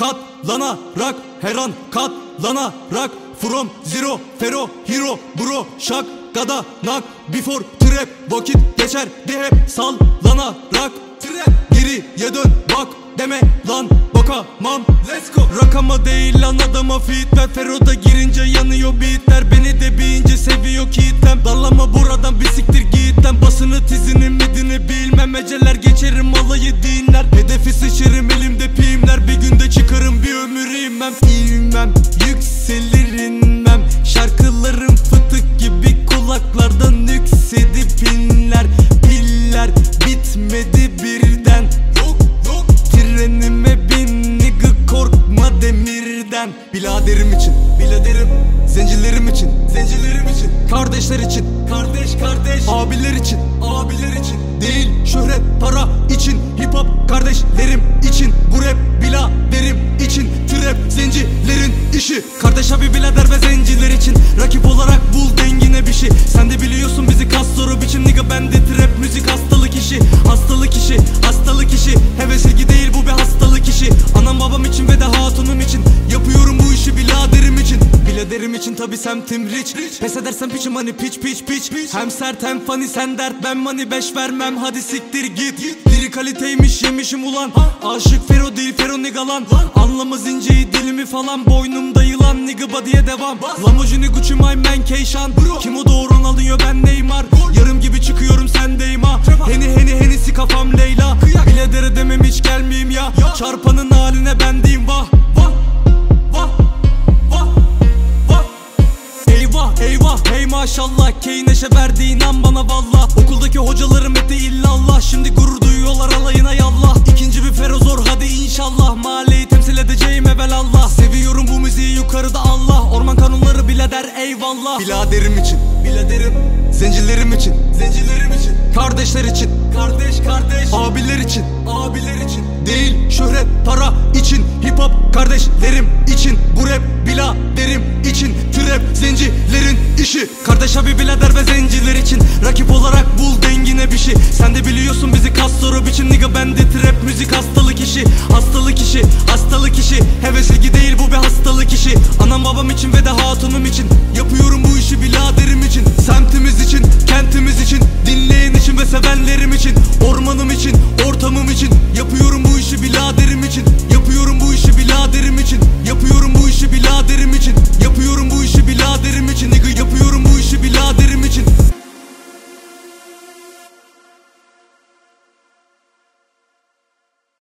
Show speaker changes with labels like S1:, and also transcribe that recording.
S1: Katlanarak her an katlanarak From zero fero hero bro şak Gada nak before trap Vakit geçer de hep sallanarak. Trap geriye dön bak deme lan bakamam. Let's go. Rakama değil lan adama fit ver Fero'da girince yanıyor beatler. Beni de bir ince seviyor kitlem. Dallama buradan bir siktir git demirden Biladerim için Biladerim Zencilerim için Zencilerim için Kardeşler için Kardeş kardeş Abiler için Abiler için Değil şöhret para için Hip hop kardeşlerim için Bu rap biladerim için Trap zencilerin işi. Kardeş abi birader ve zenciler için Rakip olarak bul dengine bir şey Biladerim için tabi semtim rich. Pes edersen piçim hani piç piç piç. Hem sert hem funny sen dert. Ben money beş vermem Hadi siktir git. Diri kaliteymiş yemişim ulan. Aşık Fero değil Fero nigga lan. Anlamaz inceyi dilimi falan. Boynumda yılan nigga body'ye devam. Lamborghini Gucci my man Keyşan Kim o doğuran alıyor ben Neymar. Yarım gibi çıkıyorum sendeyim ha Heni heni henisi kafam Leyla. Biladere demem hiç gelmeyeyim ya. Çarpanın haline ben diyeyim vah Vah Vah Eyvah hey maşallah. Key neşe verdi inan bana valla. Okuldaki hocalarım etti illallah. Şimdi gurur duyuyorlar alayına yallah. İkinci bir ferozor hadi inşallah. Mahalleyi temsil edeceğim evelallah. Seviyorum bu müziği yukarıda Allah. Orman kanunları bile der eyvallah. Biladerim için. Biladerim. Zencilerim için. Zencilerim için. Kardeşler için. Kardeş kardeş. Abiler için. Abiler için. Değil şöhret para için. Hip hop kardeşlerim için. Bu rap biladerim için Trap zencilerin işi. Kardeş abi birader ve zenciler için. Rakip olarak bul dengine bir şey. Sen de biliyorsun bizi kas soru biçim Nigga. Bende trap müzik Hastalık işi. Hastalık işi